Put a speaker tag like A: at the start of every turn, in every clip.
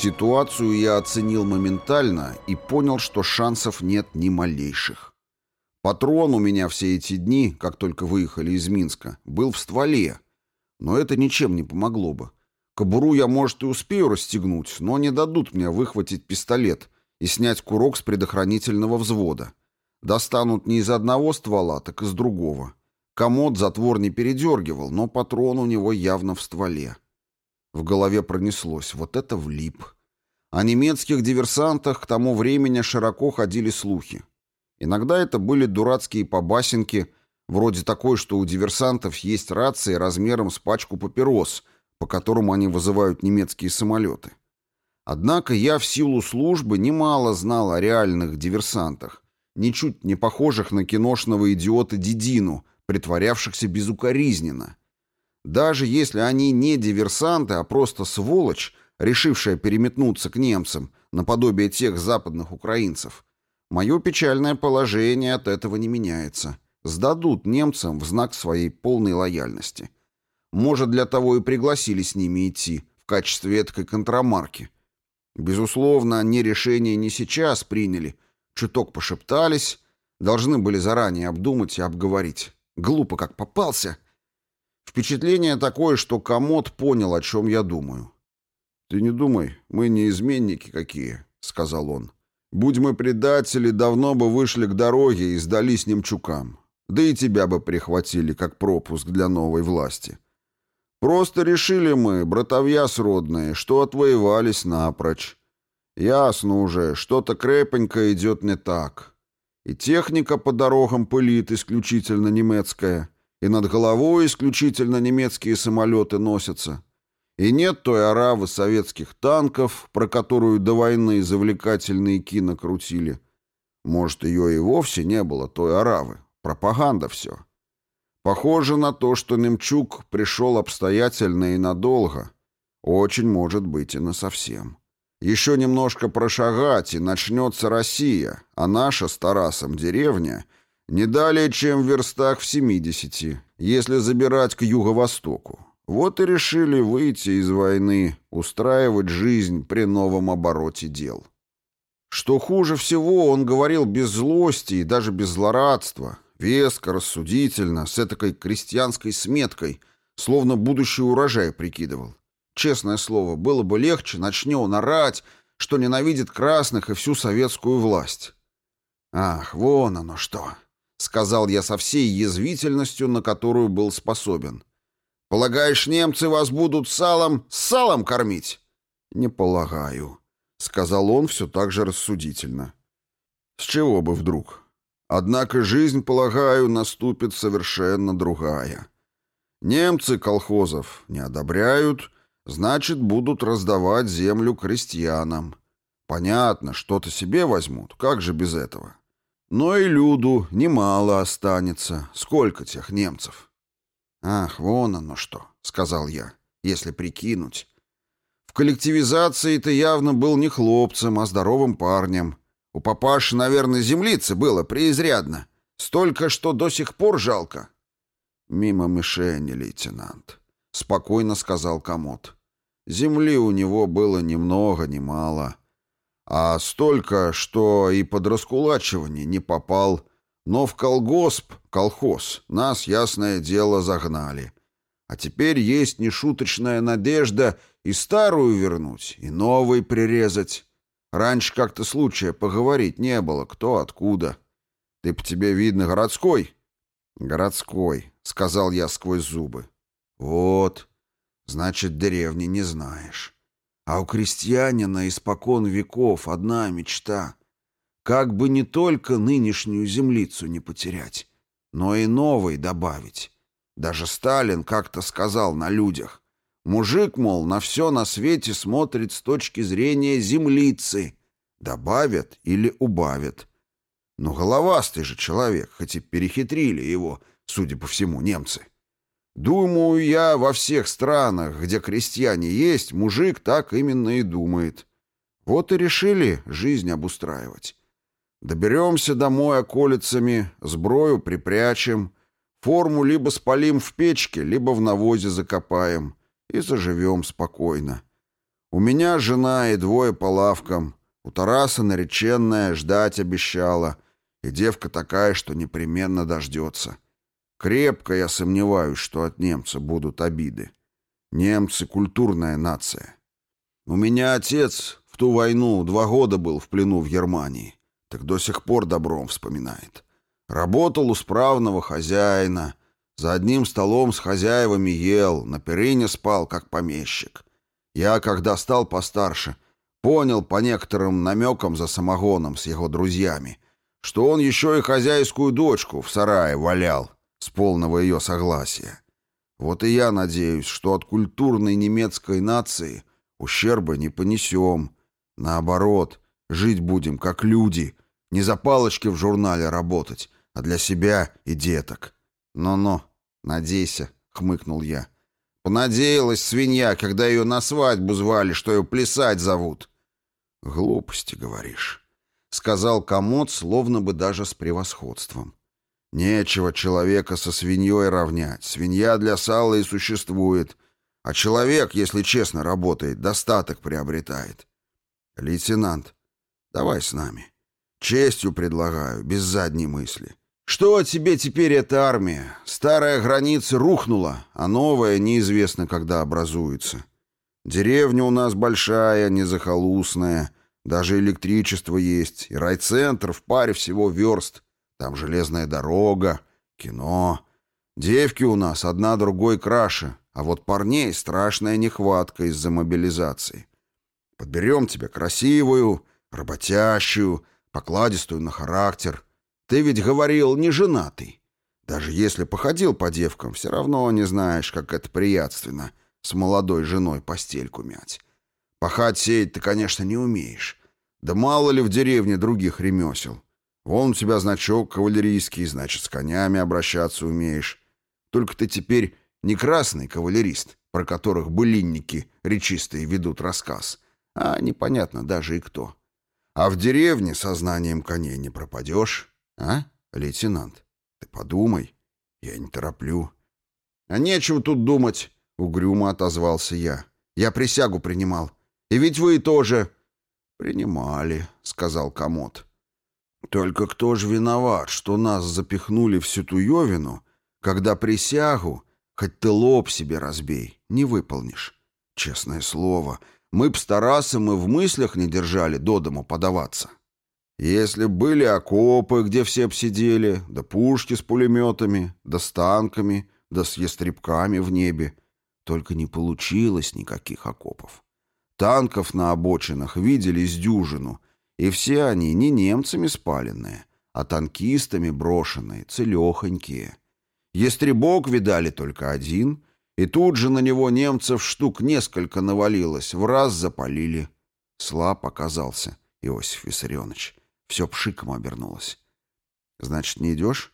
A: Ситуацию я оценил моментально и понял, что шансов нет ни малейших. Патрон у меня все эти дни, как только выехали из Минска, был в стволе. Но это ничем не помогло бы. Кобуру я, может, и успею расстегнуть, но не дадут мне выхватить пистолет и снять курок с предохранительного взвода. Достанут не из одного ствола, так из другого. Комод затвор не передергивал, но патрон у него явно в стволе. В голове пронеслось. Вот это влип. О немецких диверсантах к тому времени широко ходили слухи. Иногда это были дурацкие побасенки, вроде такой, что у диверсантов есть рации размером с пачку папирос, по которым они вызывают немецкие самолеты. Однако я в силу службы немало знал о реальных диверсантах, ничуть не похожих на киношного идиота Дидину, притворявшихся безукоризненно. Даже если они не диверсанты, а просто сволочь, решившая переметнуться к немцам, наподобие тех западных украинцев, мое печальное положение от этого не меняется. Сдадут немцам в знак своей полной лояльности. Может, для того и пригласили с ними идти, в качестве этой контрамарки. Безусловно, они решение не сейчас приняли, чуток пошептались, должны были заранее обдумать и обговорить. Глупо как попался. Впечатление такое, что комод понял, о чем я думаю. «Ты не думай, мы не изменники какие», — сказал он. «Будь мы предатели, давно бы вышли к дороге и сдались немчукам. Да и тебя бы прихватили, как пропуск для новой власти. Просто решили мы, братовья сродные, что отвоевались напрочь. Ясно уже, что-то крепенько идет не так. И техника по дорогам пылит исключительно немецкая, и над головой исключительно немецкие самолеты носятся. И нет той оравы советских танков, про которую до войны завлекательные кино крутили. Может, ее и вовсе не было, той оравы. Пропаганда все. Похоже на то, что Немчук пришел обстоятельно и надолго. Очень может быть и насовсем. Еще немножко прошагать, и начнется Россия, а наша с Тарасом деревня не далее, чем в верстах в 70, если забирать к юго-востоку. Вот и решили выйти из войны, устраивать жизнь при новом обороте дел. Что хуже всего, он говорил без злости и даже без злорадства, веско, рассудительно, с этакой крестьянской сметкой, словно будущий урожай прикидывал. Честное слово, было бы легче, начни он орать, что ненавидит красных и всю советскую власть. «Ах, вон оно что!» — сказал я со всей язвительностью, на которую был способен. «Полагаешь, немцы вас будут салом, салом кормить?» «Не полагаю», — сказал он все так же рассудительно. «С чего бы вдруг? Однако жизнь, полагаю, наступит совершенно другая. Немцы колхозов не одобряют, Значит, будут раздавать землю крестьянам. Понятно, что-то себе возьмут, как же без этого? Но и люду немало останется. Сколько тех немцев? Ах, вон оно что, сказал я, если прикинуть. В коллективизации ты явно был не хлопцем, а здоровым парнем. У папаши, наверное, землицы было преизрядно. Столько, что до сих пор жалко. Мимо мишени, лейтенант, спокойно сказал комод. Земли у него было ни много ни мало. А столько, что и под раскулачивание не попал. Но в колгосп, колхоз, нас, ясное дело, загнали. А теперь есть нешуточная надежда и старую вернуть, и новый прирезать. Раньше как-то случая поговорить не было, кто откуда. Ты по тебе, видно, городской? Городской, сказал я сквозь зубы. Вот, Значит, деревни не знаешь. А у крестьянина испокон веков одна мечта. Как бы не только нынешнюю землицу не потерять, но и новой добавить. Даже Сталин как-то сказал на людях. Мужик, мол, на все на свете смотрит с точки зрения землицы. Добавят или убавят. Но головастый же человек, хоть и перехитрили его, судя по всему, немцы. Думаю я, во всех странах, где крестьяне есть, мужик так именно и думает. Вот и решили жизнь обустраивать. Доберемся домой околицами, сброю припрячем, форму либо спалим в печке, либо в навозе закопаем и заживем спокойно. У меня жена и двое по лавкам. У Тараса нареченная ждать обещала. И девка такая, что непременно дождется. Крепко я сомневаюсь, что от немца будут обиды. Немцы — культурная нация. У меня отец в ту войну два года был в плену в Германии. Так до сих пор добром вспоминает. Работал у справного хозяина. За одним столом с хозяевами ел, на перине спал, как помещик. Я, когда стал постарше, понял по некоторым намекам за самогоном с его друзьями, что он еще и хозяйскую дочку в сарае валял с полного ее согласия. Вот и я надеюсь, что от культурной немецкой нации ущерба не понесем. Наоборот, жить будем как люди, не за палочки в журнале работать, а для себя и деток. «Ну-ну, надейся», — хмыкнул я. «Понадеялась свинья, когда ее на свадьбу звали, что ее плясать зовут». «Глупости, говоришь», — сказал комод, словно бы даже с превосходством. Нечего человека со свиньей равнять. Свинья для сала и существует. А человек, если честно работает, достаток приобретает. Лейтенант, давай с нами. Честью предлагаю, без задней мысли. Что тебе теперь эта армия? Старая граница рухнула, а новая неизвестно, когда образуется. Деревня у нас большая, незахолустная, даже электричество есть, и райцентр в паре всего верст — там железная дорога, кино. Девки у нас одна другой краше, а вот парней страшная нехватка из-за мобилизации. Подберем тебе красивую, работящую, покладистую на характер. Ты ведь говорил, не женатый. Даже если походил по девкам, все равно не знаешь, как это приятственно с молодой женой постельку мять. Пахать сеять ты, конечно, не умеешь. Да мало ли в деревне других ремесел. Вон у тебя значок кавалерийский, значит, с конями обращаться умеешь. Только ты теперь не красный кавалерист, про которых былинники речистые ведут рассказ, а непонятно даже и кто. А в деревне со знанием коней не пропадешь, а, лейтенант? Ты подумай, я не тороплю. А нечего тут думать, угрюмо отозвался я. Я присягу принимал. И ведь вы тоже... Принимали, сказал комод. Только кто же виноват, что нас запихнули в ситуевину, когда присягу, хоть ты лоб себе разбей, не выполнишь? Честное слово, мы б с Тарасом и в мыслях не держали до дому подаваться. Если были окопы, где все обсидели, да пушки с пулеметами, да с танками, да с ястребками в небе, только не получилось никаких окопов. Танков на обочинах видели с дюжину, и все они не немцами спаленные, а танкистами брошенные, целехонькие. Естребок видали только один, и тут же на него немцев штук несколько навалилось, в раз запалили. Слаб оказался Иосиф Виссарионович. Все пшиком обернулось. «Значит, не идешь?»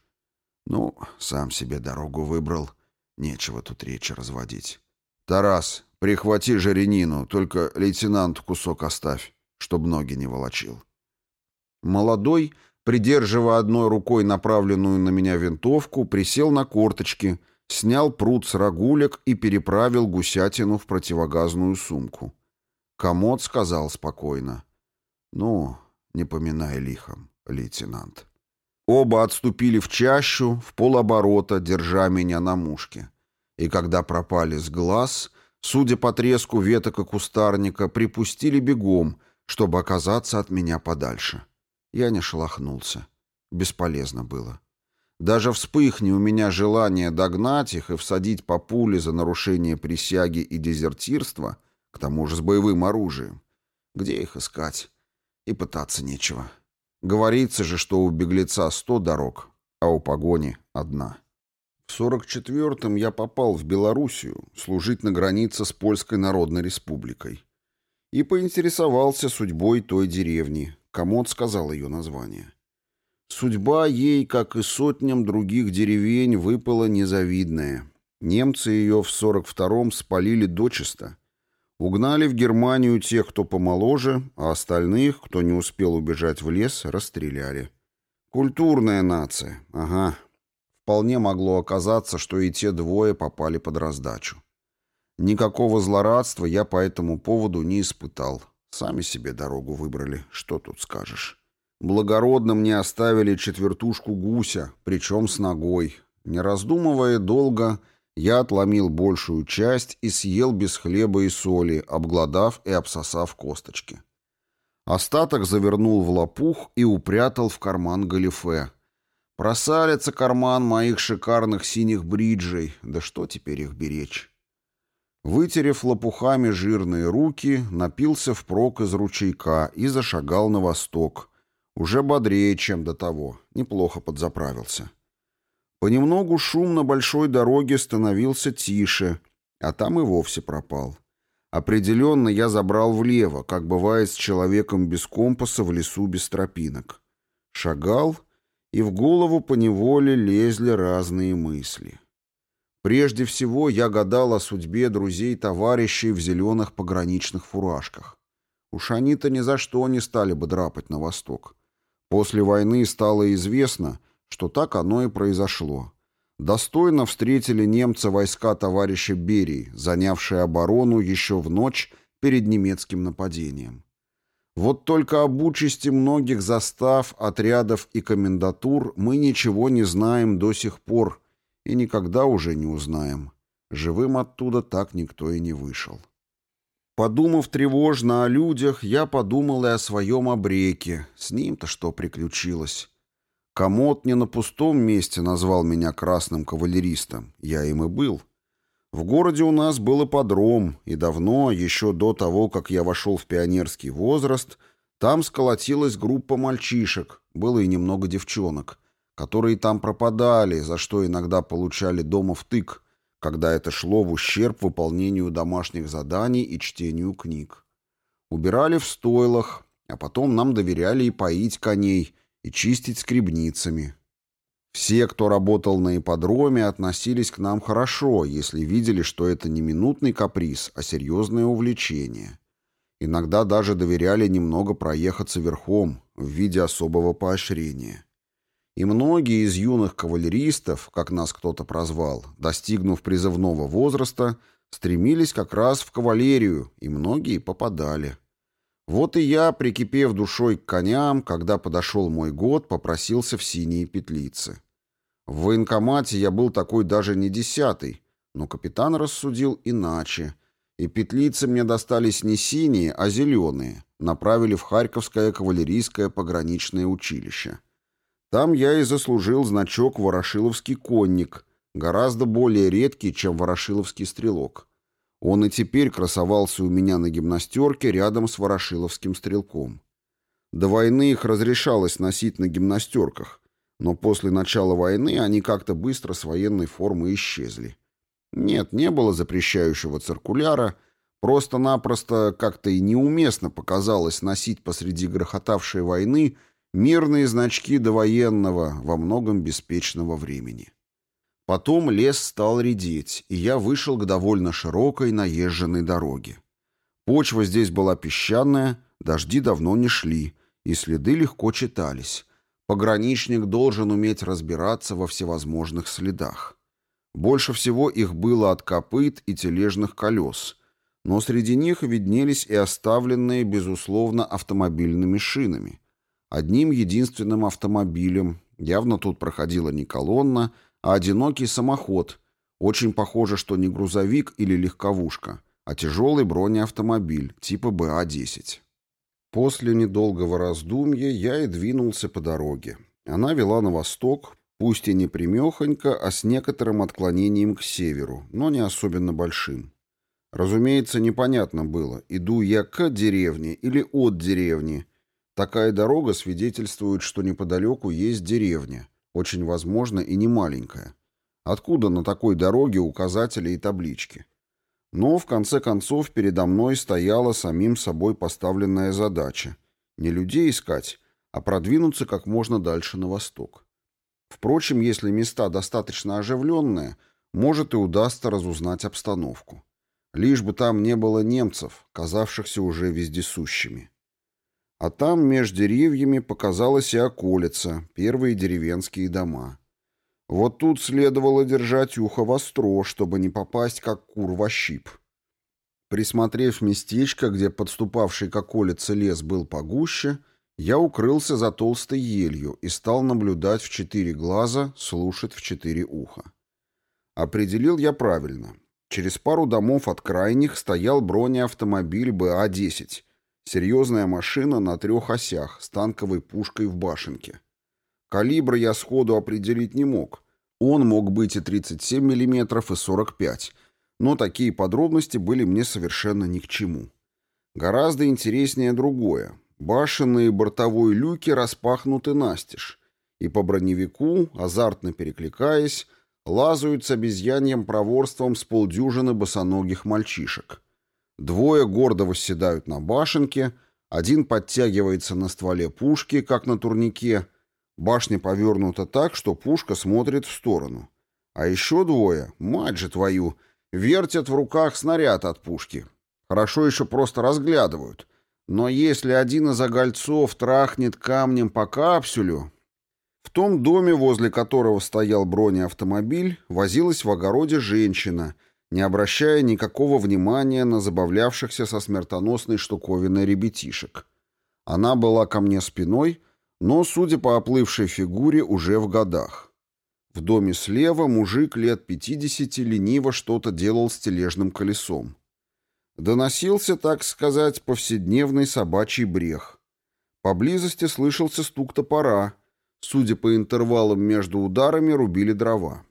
A: «Ну, сам себе дорогу выбрал. Нечего тут речи разводить». «Тарас, прихвати Жаренину, только лейтенант кусок оставь чтобы ноги не волочил. Молодой, придерживая одной рукой направленную на меня винтовку, присел на корточки, снял пруд с рагулек и переправил гусятину в противогазную сумку. Комод сказал спокойно. «Ну, не поминай лихом, лейтенант». Оба отступили в чащу, в полоборота, держа меня на мушке. И когда пропали с глаз, судя по треску веток и кустарника, припустили бегом — чтобы оказаться от меня подальше. Я не шелохнулся. Бесполезно было. Даже вспыхни у меня желание догнать их и всадить по пуле за нарушение присяги и дезертирство, к тому же с боевым оружием. Где их искать? И пытаться нечего. Говорится же, что у беглеца сто дорог, а у погони одна. В сорок четвертом я попал в Белоруссию служить на границе с Польской Народной Республикой и поинтересовался судьбой той деревни. Комод сказал ее название. Судьба ей, как и сотням других деревень, выпала незавидная. Немцы ее в 42-м спалили дочисто. Угнали в Германию тех, кто помоложе, а остальных, кто не успел убежать в лес, расстреляли. Культурная нация, ага. Вполне могло оказаться, что и те двое попали под раздачу. Никакого злорадства я по этому поводу не испытал. Сами себе дорогу выбрали, что тут скажешь. Благородно мне оставили четвертушку гуся, причем с ногой. Не раздумывая долго, я отломил большую часть и съел без хлеба и соли, обглодав и обсосав косточки. Остаток завернул в лопух и упрятал в карман галифе. Просалится карман моих шикарных синих бриджей, да что теперь их беречь? Вытерев лопухами жирные руки, напился впрок из ручейка и зашагал на восток. Уже бодрее, чем до того, неплохо подзаправился. Понемногу шум на большой дороге становился тише, а там и вовсе пропал. Определенно я забрал влево, как бывает с человеком без компаса в лесу без тропинок. Шагал, и в голову поневоле лезли разные мысли. Прежде всего я гадал о судьбе друзей-товарищей в зеленых пограничных фуражках. Уж они-то ни за что не стали бы драпать на восток. После войны стало известно, что так оно и произошло. Достойно встретили немцы войска товарища Берии, занявшие оборону еще в ночь перед немецким нападением. Вот только об участи многих застав, отрядов и комендатур мы ничего не знаем до сих пор и никогда уже не узнаем. Живым оттуда так никто и не вышел. Подумав тревожно о людях, я подумал и о своем обреке. С ним-то что приключилось? Комод не на пустом месте назвал меня красным кавалеристом. Я им и был. В городе у нас был ипподром, и давно, еще до того, как я вошел в пионерский возраст, там сколотилась группа мальчишек, было и немного девчонок, которые там пропадали, за что иногда получали дома втык, когда это шло в ущерб выполнению домашних заданий и чтению книг. Убирали в стойлах, а потом нам доверяли и поить коней, и чистить скребницами. Все, кто работал на ипподроме, относились к нам хорошо, если видели, что это не минутный каприз, а серьезное увлечение. Иногда даже доверяли немного проехаться верхом в виде особого поощрения. И многие из юных кавалеристов, как нас кто-то прозвал, достигнув призывного возраста, стремились как раз в кавалерию, и многие попадали. Вот и я, прикипев душой к коням, когда подошел мой год, попросился в синие петлицы. В военкомате я был такой даже не десятый, но капитан рассудил иначе, и петлицы мне достались не синие, а зеленые, направили в Харьковское кавалерийское пограничное училище. Там я и заслужил значок «Ворошиловский конник», гораздо более редкий, чем «Ворошиловский стрелок». Он и теперь красовался у меня на гимнастерке рядом с ворошиловским стрелком. До войны их разрешалось носить на гимнастерках, но после начала войны они как-то быстро с военной формы исчезли. Нет, не было запрещающего циркуляра, просто-напросто как-то и неуместно показалось носить посреди грохотавшей войны мирные значки довоенного, во многом беспечного времени. Потом лес стал редеть, и я вышел к довольно широкой наезженной дороге. Почва здесь была песчаная, дожди давно не шли, и следы легко читались. Пограничник должен уметь разбираться во всевозможных следах. Больше всего их было от копыт и тележных колес, но среди них виднелись и оставленные, безусловно, автомобильными шинами. Одним единственным автомобилем, явно тут проходила не колонна, а одинокий самоход. Очень похоже, что не грузовик или легковушка, а тяжелый бронеавтомобиль типа БА-10. После недолгого раздумья я и двинулся по дороге. Она вела на восток, пусть и не примехонько, а с некоторым отклонением к северу, но не особенно большим. Разумеется, непонятно было, иду я к деревне или от деревни. Такая дорога свидетельствует, что неподалеку есть деревня, очень возможно и не маленькая. Откуда на такой дороге указатели и таблички? Но, в конце концов, передо мной стояла самим собой поставленная задача. Не людей искать, а продвинуться как можно дальше на восток. Впрочем, если места достаточно оживленные, может и удастся разузнать обстановку. Лишь бы там не было немцев, казавшихся уже вездесущими. А там между деревьями показалась и околица, первые деревенские дома. Вот тут следовало держать ухо востро, чтобы не попасть, как кур во щип. Присмотрев местечко, где подступавший к околице лес был погуще, я укрылся за толстой елью и стал наблюдать в четыре глаза, слушать в четыре уха. Определил я правильно. Через пару домов от крайних стоял бронеавтомобиль БА-10. Серьезная машина на трех осях с танковой пушкой в башенке. Калибр я сходу определить не мог. Он мог быть и 37 мм, и 45 но такие подробности были мне совершенно ни к чему. Гораздо интереснее другое. Башенные бортовой люки распахнуты настежь, и по броневику, азартно перекликаясь, лазают с обезьяньем проворством с полдюжины босоногих мальчишек. Двое гордо восседают на башенке, один подтягивается на стволе пушки, как на турнике. Башня повернута так, что пушка смотрит в сторону. А еще двое, мать же твою, вертят в руках снаряд от пушки. Хорошо еще просто разглядывают. Но если один из огольцов трахнет камнем по капсюлю, в том доме, возле которого стоял бронеавтомобиль, возилась в огороде женщина, не обращая никакого внимания на забавлявшихся со смертоносной штуковиной ребятишек. Она была ко мне спиной, но, судя по оплывшей фигуре, уже в годах. В доме слева мужик лет пятидесяти лениво что-то делал с тележным колесом. Доносился, так сказать, повседневный собачий брех. Поблизости слышался стук топора — Судя по интервалам между ударами, рубили дрова.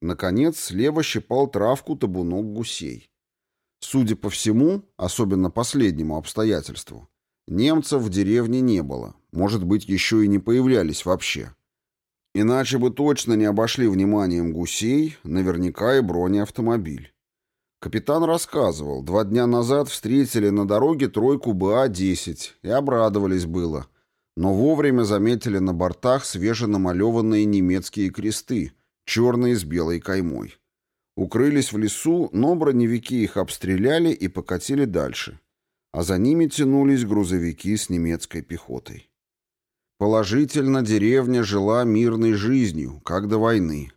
A: Наконец, слева щипал травку табунок гусей. Судя по всему, особенно последнему обстоятельству, немцев в деревне не было, может быть, еще и не появлялись вообще. Иначе бы точно не обошли вниманием гусей, наверняка и бронеавтомобиль. Капитан рассказывал, два дня назад встретили на дороге тройку БА-10 и обрадовались было – но вовремя заметили на бортах свеженамалеванные немецкие кресты, черные с белой каймой. Укрылись в лесу, но броневики их обстреляли и покатили дальше, а за ними тянулись грузовики с немецкой пехотой. Положительно, деревня жила мирной жизнью, как до войны.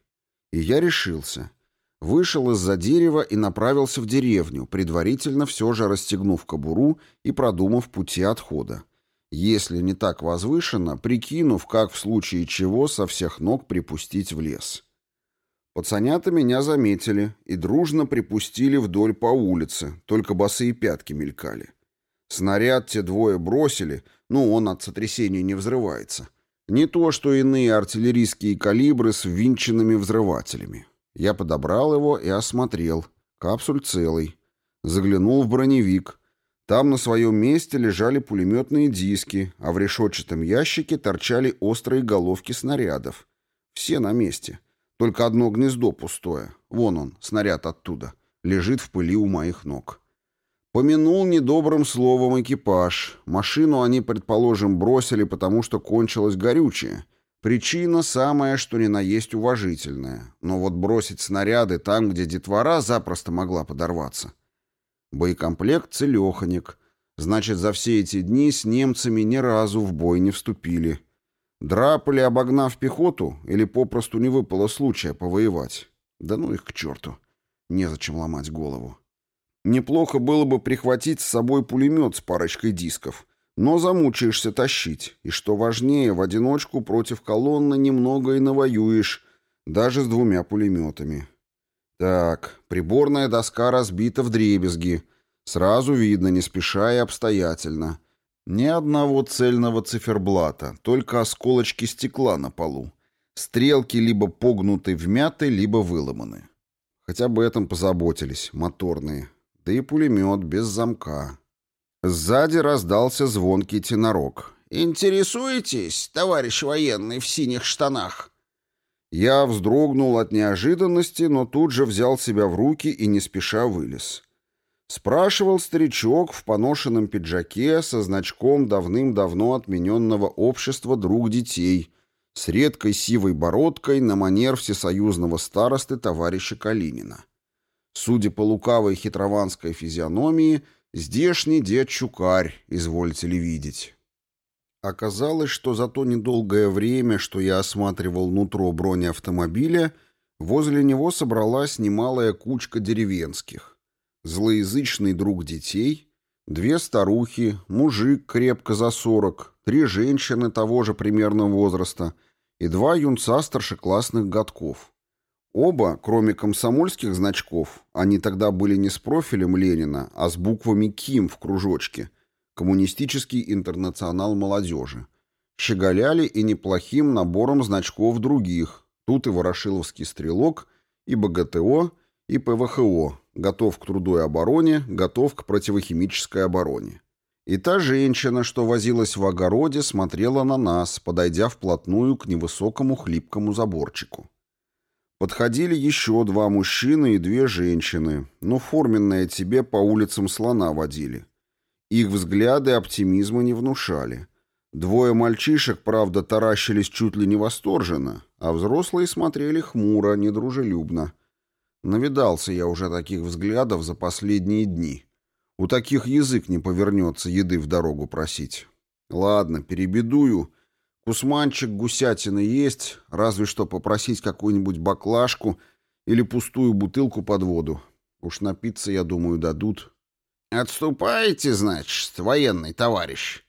A: И я решился. Вышел из-за дерева и направился в деревню, предварительно все же расстегнув кобуру и продумав пути отхода если не так возвышенно, прикинув, как в случае чего со всех ног припустить в лес. Пацанята меня заметили и дружно припустили вдоль по улице, только босые пятки мелькали. Снаряд те двое бросили, ну, он от сотрясения не взрывается. Не то, что иные артиллерийские калибры с ввинченными взрывателями. Я подобрал его и осмотрел. Капсуль целый. Заглянул в броневик. Там на своем месте лежали пулеметные диски, а в решетчатом ящике торчали острые головки снарядов. Все на месте. Только одно гнездо пустое. Вон он, снаряд оттуда. Лежит в пыли у моих ног. Помянул недобрым словом экипаж. Машину они, предположим, бросили, потому что кончилось горючее. Причина самая, что ни на есть уважительная. Но вот бросить снаряды там, где детвора запросто могла подорваться. Боекомплект целеханик. Значит, за все эти дни с немцами ни разу в бой не вступили. Драпали, обогнав пехоту, или попросту не выпало случая повоевать? Да ну их к черту. Незачем ломать голову. Неплохо было бы прихватить с собой пулемет с парочкой дисков, но замучаешься тащить, и, что важнее, в одиночку против колонны немного и навоюешь, даже с двумя пулеметами. Так, приборная доска разбита в дребезги. Сразу видно, не спеша и обстоятельно. Ни одного цельного циферблата, только осколочки стекла на полу. Стрелки либо погнуты вмяты, либо выломаны. Хотя бы этом позаботились, моторные. Да и пулемет без замка. Сзади раздался звонкий тенорок. «Интересуетесь, товарищ военный в синих штанах?» Я вздрогнул от неожиданности, но тут же взял себя в руки и не спеша вылез. Спрашивал старичок в поношенном пиджаке со значком давным-давно отмененного общества «Друг детей», с редкой сивой бородкой на манер всесоюзного старосты товарища Калинина. Судя по лукавой хитрованской физиономии, здешний дед Чукарь, извольте ли видеть. Оказалось, что за то недолгое время, что я осматривал нутро бронеавтомобиля, возле него собралась немалая кучка деревенских. Злоязычный друг детей, две старухи, мужик крепко за сорок, три женщины того же примерного возраста и два юнца старшеклассных годков. Оба, кроме комсомольских значков, они тогда были не с профилем Ленина, а с буквами КИМ в кружочке, Коммунистический интернационал молодежи, щеголяли и неплохим набором значков других, тут и Ворошиловский стрелок, и БГТО, и ПВХО, готов к труду и обороне, готов к противохимической обороне. И та женщина, что возилась в огороде, смотрела на нас, подойдя вплотную к невысокому хлипкому заборчику. Подходили еще два мужчины и две женщины, но форменные тебе по улицам слона водили. Их взгляды оптимизма не внушали. Двое мальчишек, правда, таращились чуть ли не восторженно, а взрослые смотрели хмуро, недружелюбно. Навидался я уже таких взглядов за последние дни. У таких язык не повернется еды в дорогу просить. Ладно, перебедую Кусманчик гусятины есть, разве что попросить какую-нибудь баклажку или пустую бутылку под воду. Уж напиться, я думаю, дадут. «Отступаете, значит, военный товарищ?» —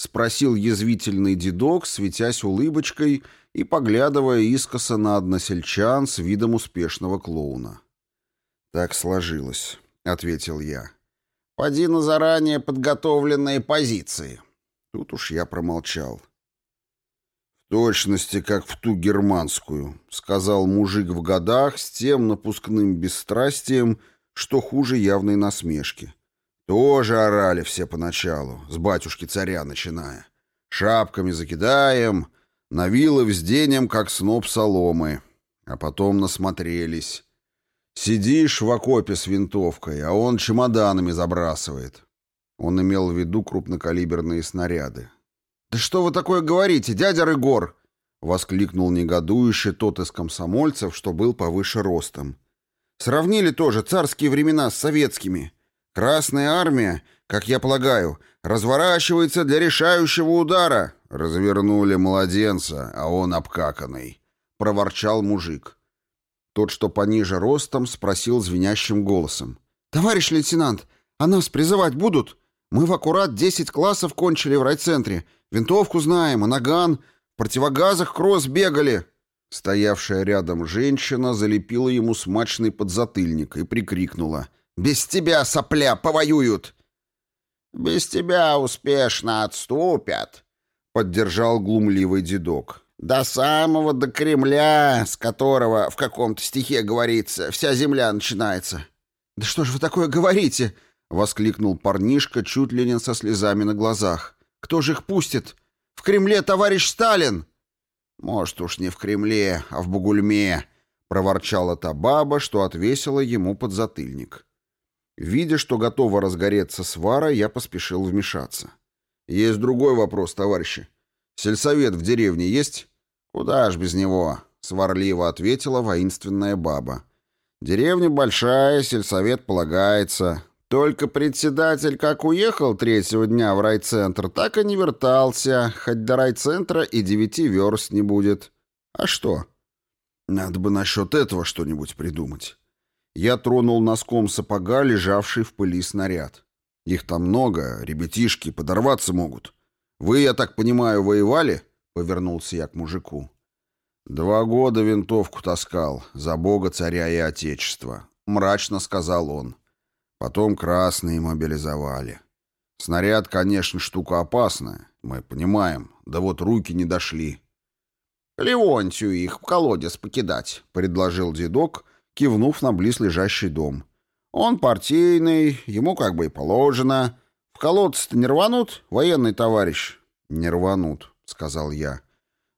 A: спросил язвительный дедок, светясь улыбочкой и поглядывая искоса на односельчан с видом успешного клоуна. «Так сложилось», — ответил я. «Поди на заранее подготовленные позиции». Тут уж я промолчал точности, как в ту германскую», — сказал мужик в годах с тем напускным бесстрастием, что хуже явной насмешки. Тоже орали все поначалу, с батюшки царя начиная. Шапками закидаем, на вилы взденем, как сноп соломы. А потом насмотрелись. Сидишь в окопе с винтовкой, а он чемоданами забрасывает. Он имел в виду крупнокалиберные снаряды. «Да что вы такое говорите, дядя Рыгор?» — воскликнул негодующий тот из комсомольцев, что был повыше ростом. «Сравнили тоже царские времена с советскими. Красная армия, как я полагаю, разворачивается для решающего удара». «Развернули младенца, а он обкаканный», — проворчал мужик. Тот, что пониже ростом, спросил звенящим голосом. «Товарищ лейтенант, а нас призывать будут? Мы в аккурат десять классов кончили в райцентре. Винтовку знаем, а наган. В противогазах кросс бегали». Стоявшая рядом женщина залепила ему смачный подзатыльник и прикрикнула. «Без тебя, сопля, повоюют!» «Без тебя успешно отступят», — поддержал глумливый дедок. «До самого до Кремля, с которого в каком-то стихе говорится, вся земля начинается». «Да что ж вы такое говорите?» — воскликнул парнишка чуть ли не со слезами на глазах. Кто же их пустит? В Кремле товарищ Сталин!» «Может, уж не в Кремле, а в Бугульме», — проворчала та баба, что отвесила ему подзатыльник. Видя, что готова разгореться свара, я поспешил вмешаться. «Есть другой вопрос, товарищи. Сельсовет в деревне есть?» «Куда ж без него?» — сварливо ответила воинственная баба. «Деревня большая, сельсовет полагается. Только председатель как уехал третьего дня в райцентр, так и не вертался, хоть до райцентра и девяти верст не будет. А что? Надо бы насчет этого что-нибудь придумать. Я тронул носком сапога, лежавший в пыли снаряд. Их там много, ребятишки подорваться могут. Вы, я так понимаю, воевали? Повернулся я к мужику. Два года винтовку таскал, за бога, царя и отечества. Мрачно сказал он. Потом красные мобилизовали. Снаряд, конечно, штука опасная, мы понимаем, да вот руки не дошли. «Леонтию их в колодец покидать», — предложил дедок, кивнув на близлежащий дом. «Он партийный, ему как бы и положено. В колодец-то не рванут, военный товарищ?» «Не рванут», — сказал я.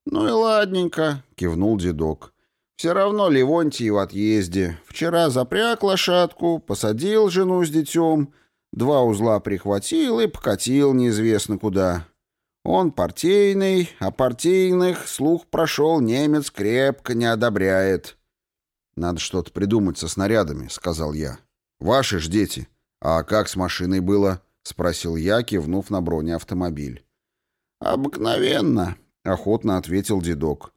A: «Ну и ладненько», — кивнул дедок. Все равно Левонтий в отъезде. Вчера запряг лошадку, посадил жену с детем, два узла прихватил и покатил неизвестно куда. Он партийный, а партийных, слух прошел, немец крепко не одобряет. «Надо что-то придумать со снарядами», — сказал я. «Ваши ж дети. А как с машиной было?» — спросил я, кивнув на бронеавтомобиль. «Обыкновенно», — охотно ответил дедок.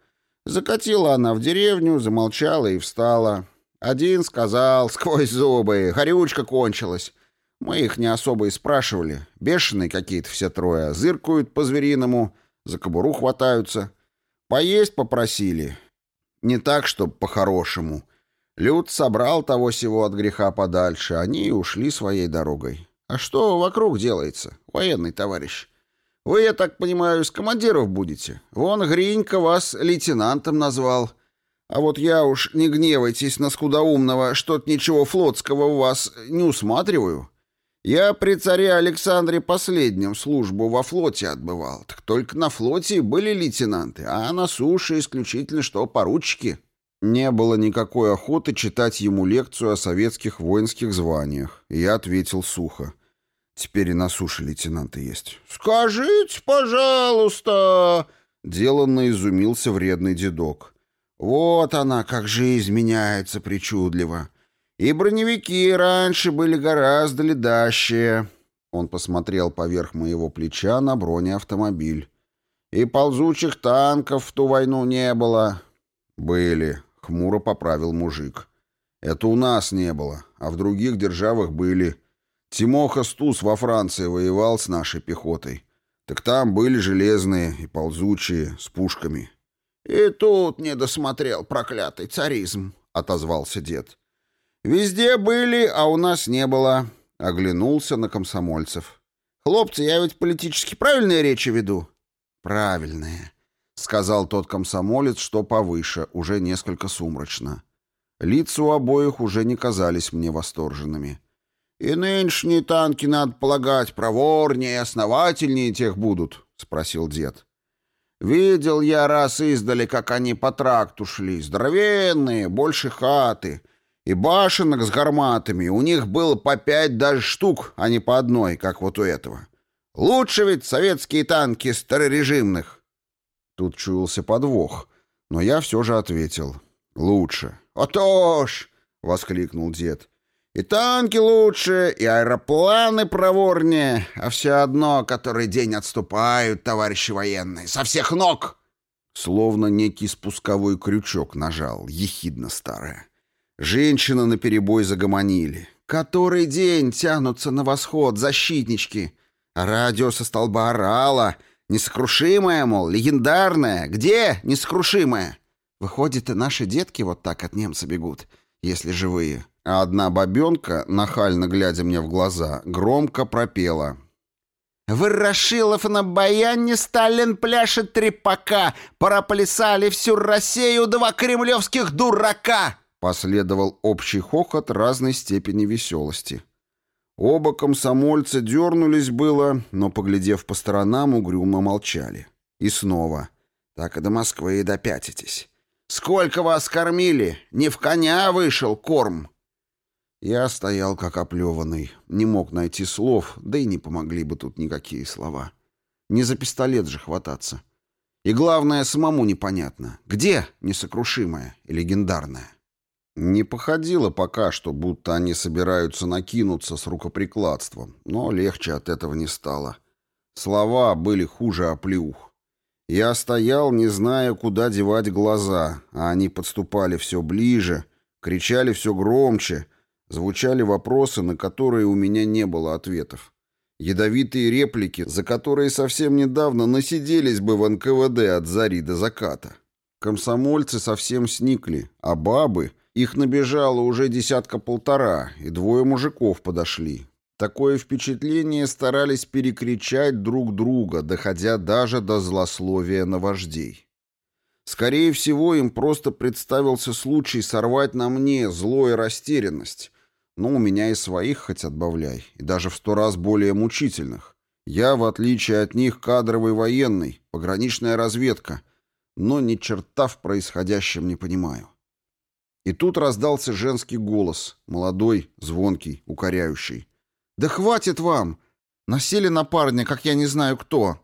A: Закатила она в деревню, замолчала и встала. Один сказал, сквозь зубы, горючка кончилась. Мы их не особо и спрашивали. Бешеные какие-то все трое, зыркают по-звериному, за кобуру хватаются. Поесть попросили. Не так, чтоб по-хорошему. Люд собрал того всего от греха подальше, они и ушли своей дорогой. А что вокруг делается, военный товарищ? Вы, я так понимаю, из командиров будете? Вон Гринька вас лейтенантом назвал. А вот я уж, не гневайтесь на скудоумного, что-то ничего флотского у вас не усматриваю. Я при царе Александре последнем службу во флоте отбывал. Так только на флоте были лейтенанты, а на суше исключительно что поручики. Не было никакой охоты читать ему лекцию о советских воинских званиях. я ответил сухо. Теперь и на суше лейтенанты есть. «Скажите, пожалуйста!» Деланно изумился вредный дедок. «Вот она, как жизнь меняется причудливо. И броневики раньше были гораздо ледащие». Он посмотрел поверх моего плеча на бронеавтомобиль. «И ползучих танков в ту войну не было». «Были», — хмуро поправил мужик. «Это у нас не было, а в других державах были». Тимоха Стус во Франции воевал с нашей пехотой. Так там были железные и ползучие, с пушками. «И тут не досмотрел проклятый царизм», — отозвался дед. «Везде были, а у нас не было», — оглянулся на комсомольцев. «Хлопцы, я ведь политически правильные речи веду?» «Правильные», — сказал тот комсомолец, что повыше, уже несколько сумрачно. Лица у обоих уже не казались мне восторженными. «И нынешние танки, надо полагать, проворнее основательнее тех будут?» — спросил дед. «Видел я раз издали, как они по тракту шли, здоровенные, больше хаты, и башенок с гарматами, у них было по пять даже штук, а не по одной, как вот у этого. Лучше ведь советские танки старорежимных». Тут чуялся подвох, но я все же ответил. «Лучше». «А то ж!» — воскликнул дед. И танки лучше, и аэропланы проворнее, а все одно который день отступают, товарищи военные, со всех ног!» Словно некий спусковой крючок нажал, ехидно старая. Женщины наперебой загомонили. «Который день тянутся на восход защитнички!» радио со столба орало. «Несокрушимая, мол, легендарная! Где несокрушимая?» Выходит, и наши детки вот так от немца бегут, если живые. А одна бабенка, нахально глядя мне в глаза, громко пропела. «Ворошилов на баяне, Сталин пляшет трепака, проплясали всю Россию два кремлевских дурака!» Последовал общий хохот разной степени веселости. Оба комсомольца дернулись было, но, поглядев по сторонам, угрюмо молчали. И снова. «Так и до Москвы и допятитесь. Сколько вас кормили? Не в коня вышел корм!» Я стоял как оплеванный, не мог найти слов, да и не помогли бы тут никакие слова. Не за пистолет же хвататься. И главное, самому непонятно, где несокрушимая и легендарная. Не походило пока что, будто они собираются накинуться с рукоприкладством, но легче от этого не стало. Слова были хуже оплеух. Я стоял, не зная, куда девать глаза, а они подступали все ближе, кричали все громче — Звучали вопросы, на которые у меня не было ответов. Ядовитые реплики, за которые совсем недавно насиделись бы в НКВД от зари до заката. Комсомольцы совсем сникли, а бабы, их набежало уже десятка-полтора, и двое мужиков подошли. Такое впечатление старались перекричать друг друга, доходя даже до злословия на вождей. Скорее всего, им просто представился случай сорвать на мне зло растерянность, но у меня и своих хоть отбавляй, и даже в сто раз более мучительных. Я, в отличие от них, кадровый военный, пограничная разведка, но ни черта в происходящем не понимаю. И тут раздался женский голос, молодой, звонкий, укоряющий. «Да хватит вам! Насели на парня, как я не знаю кто!»